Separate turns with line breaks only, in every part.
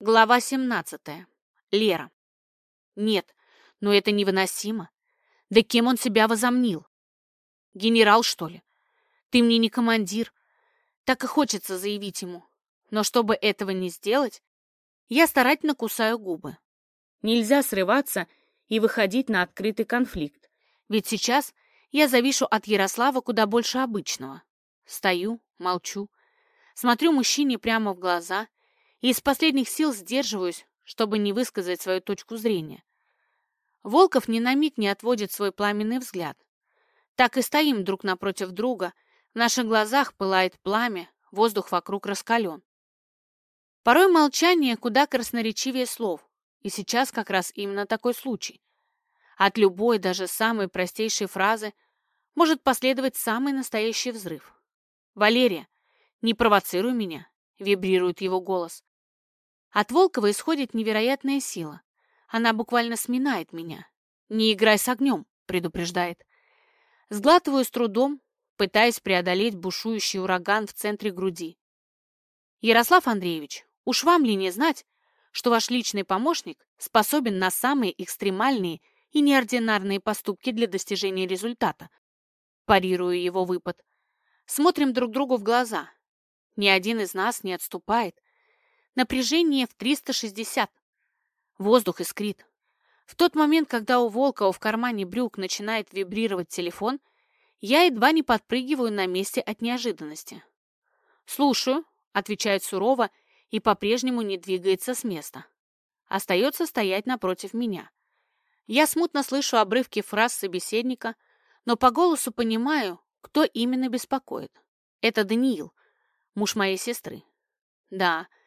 Глава 17. Лера. Нет, но это невыносимо. Да кем он себя возомнил? Генерал, что ли? Ты мне не командир. Так и хочется заявить ему. Но чтобы этого не сделать, я старательно кусаю губы. Нельзя срываться и выходить на открытый конфликт. Ведь сейчас я завишу от Ярослава куда больше обычного. Стою, молчу, смотрю мужчине прямо в глаза и из последних сил сдерживаюсь, чтобы не высказать свою точку зрения. Волков ни на миг не отводит свой пламенный взгляд. Так и стоим друг напротив друга, в наших глазах пылает пламя, воздух вокруг раскален. Порой молчание куда красноречивее слов, и сейчас как раз именно такой случай. От любой, даже самой простейшей фразы может последовать самый настоящий взрыв. «Валерия, не провоцируй меня», — вибрирует его голос. От Волкова исходит невероятная сила. Она буквально сминает меня. «Не играй с огнем», — предупреждает. Сглатываю с трудом, пытаясь преодолеть бушующий ураган в центре груди. «Ярослав Андреевич, уж вам ли не знать, что ваш личный помощник способен на самые экстремальные и неординарные поступки для достижения результата?» Парирую его выпад. Смотрим друг другу в глаза. Ни один из нас не отступает. Напряжение в 360. Воздух искрит. В тот момент, когда у Волкова в кармане брюк начинает вибрировать телефон, я едва не подпрыгиваю на месте от неожиданности. «Слушаю», — отвечает сурово и по-прежнему не двигается с места. Остается стоять напротив меня. Я смутно слышу обрывки фраз собеседника, но по голосу понимаю, кто именно беспокоит. Это Даниил, муж моей сестры. Да, —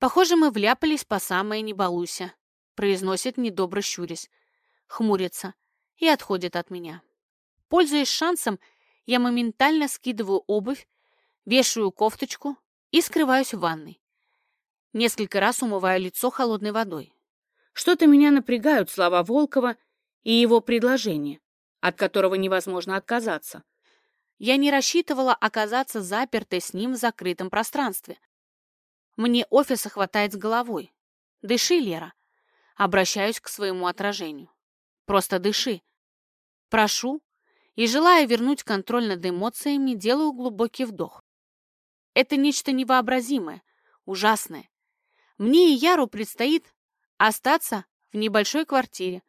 Похоже, мы вляпались по самое не балуйся, произносит недобро щурясь, хмурится и отходит от меня. Пользуясь шансом, я моментально скидываю обувь, вешаю кофточку и скрываюсь в ванной. Несколько раз умываю лицо холодной водой. Что-то меня напрягают слова Волкова и его предложение, от которого невозможно отказаться. Я не рассчитывала оказаться запертой с ним в закрытом пространстве. Мне офиса хватает с головой. Дыши, Лера. Обращаюсь к своему отражению. Просто дыши. Прошу. И, желая вернуть контроль над эмоциями, делаю глубокий вдох. Это нечто невообразимое, ужасное. Мне и Яру предстоит остаться в небольшой квартире,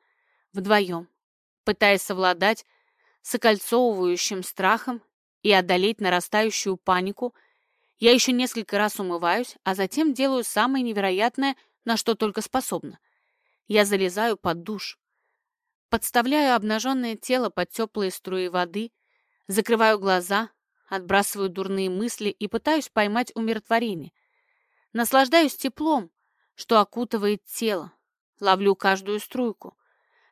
вдвоем, пытаясь совладать с окольцовывающим страхом и одолеть нарастающую панику – я еще несколько раз умываюсь, а затем делаю самое невероятное, на что только способна. Я залезаю под душ. Подставляю обнаженное тело под теплые струи воды, закрываю глаза, отбрасываю дурные мысли и пытаюсь поймать умиротворение. Наслаждаюсь теплом, что окутывает тело, ловлю каждую струйку,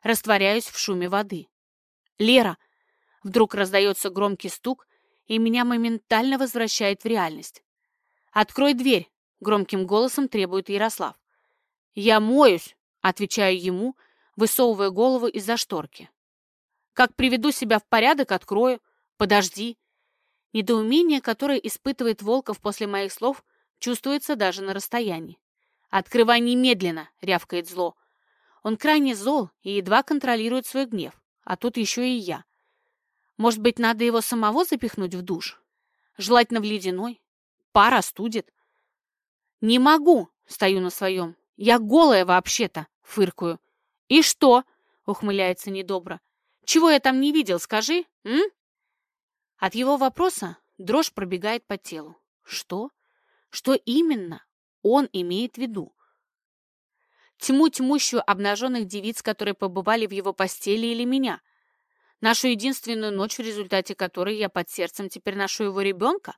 растворяюсь в шуме воды. «Лера!» Вдруг раздается громкий стук, и меня моментально возвращает в реальность. «Открой дверь!» — громким голосом требует Ярослав. «Я моюсь!» — отвечаю ему, высовывая голову из-за шторки. «Как приведу себя в порядок, открою. Подожди!» Недоумение, которое испытывает Волков после моих слов, чувствуется даже на расстоянии. «Открывай немедленно!» — рявкает зло. Он крайне зол и едва контролирует свой гнев, а тут еще и я. Может быть, надо его самого запихнуть в душ? Желательно в ледяной. Пар остудит. Не могу, стою на своем. Я голая вообще-то, фыркую. И что? Ухмыляется недобро. Чего я там не видел, скажи, м? От его вопроса дрожь пробегает по телу. Что? Что именно он имеет в виду? Тьму тьмущую обнаженных девиц, которые побывали в его постели или меня. Нашу единственную ночь, в результате которой я под сердцем теперь ношу его ребенка?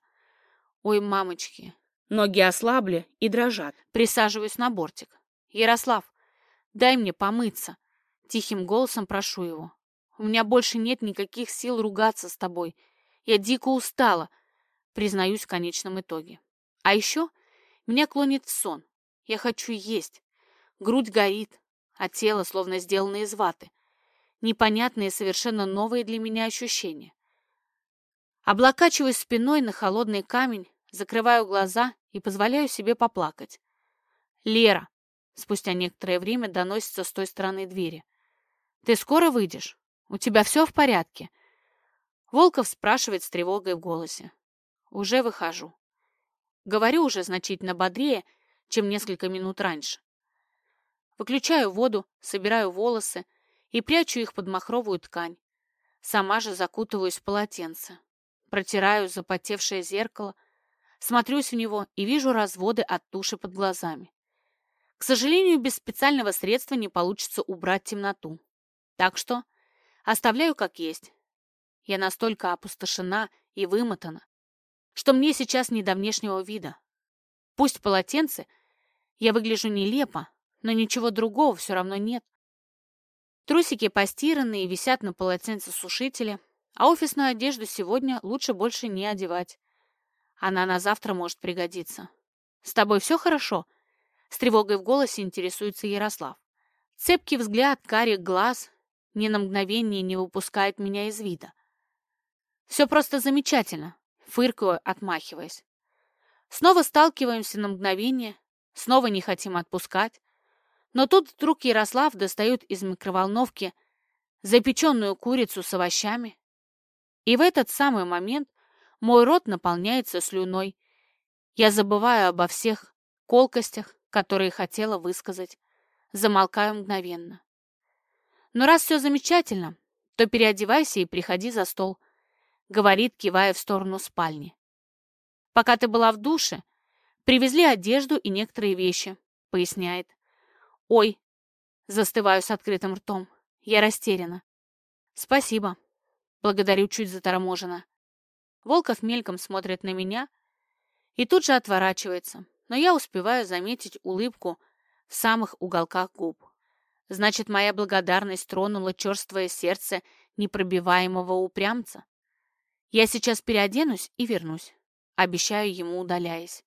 Ой, мамочки. Ноги ослабли и дрожат. Присаживаюсь на бортик. Ярослав, дай мне помыться. Тихим голосом прошу его. У меня больше нет никаких сил ругаться с тобой. Я дико устала, признаюсь в конечном итоге. А еще меня клонит в сон. Я хочу есть. Грудь горит, а тело словно сделано из ваты непонятные, совершенно новые для меня ощущения. Облокачиваюсь спиной на холодный камень, закрываю глаза и позволяю себе поплакать. Лера, спустя некоторое время доносится с той стороны двери. Ты скоро выйдешь? У тебя все в порядке? Волков спрашивает с тревогой в голосе. Уже выхожу. Говорю уже значительно бодрее, чем несколько минут раньше. Выключаю воду, собираю волосы и прячу их под махровую ткань. Сама же закутываюсь в полотенце. Протираю запотевшее зеркало, смотрюсь в него и вижу разводы от туши под глазами. К сожалению, без специального средства не получится убрать темноту. Так что оставляю как есть. Я настолько опустошена и вымотана, что мне сейчас не до внешнего вида. Пусть полотенце я выгляжу нелепо, но ничего другого все равно нет. Трусики постиранные висят на полотенце сушителя, а офисную одежду сегодня лучше больше не одевать. Она на завтра может пригодиться. «С тобой все хорошо?» С тревогой в голосе интересуется Ярослав. Цепкий взгляд, карих глаз ни на мгновение не выпускает меня из вида. «Все просто замечательно», — фыркаю, отмахиваясь. Снова сталкиваемся на мгновение, снова не хотим отпускать. Но тут вдруг Ярослав достает из микроволновки запеченную курицу с овощами. И в этот самый момент мой рот наполняется слюной. Я забываю обо всех колкостях, которые хотела высказать. Замолкаю мгновенно. Но раз все замечательно, то переодевайся и приходи за стол, говорит, кивая в сторону спальни. Пока ты была в душе, привезли одежду и некоторые вещи, поясняет. Ой, застываю с открытым ртом. Я растеряна. Спасибо. Благодарю чуть заторможенно. Волков мельком смотрит на меня и тут же отворачивается, но я успеваю заметить улыбку в самых уголках губ. Значит, моя благодарность тронула черствое сердце непробиваемого упрямца. Я сейчас переоденусь и вернусь. Обещаю ему, удаляясь.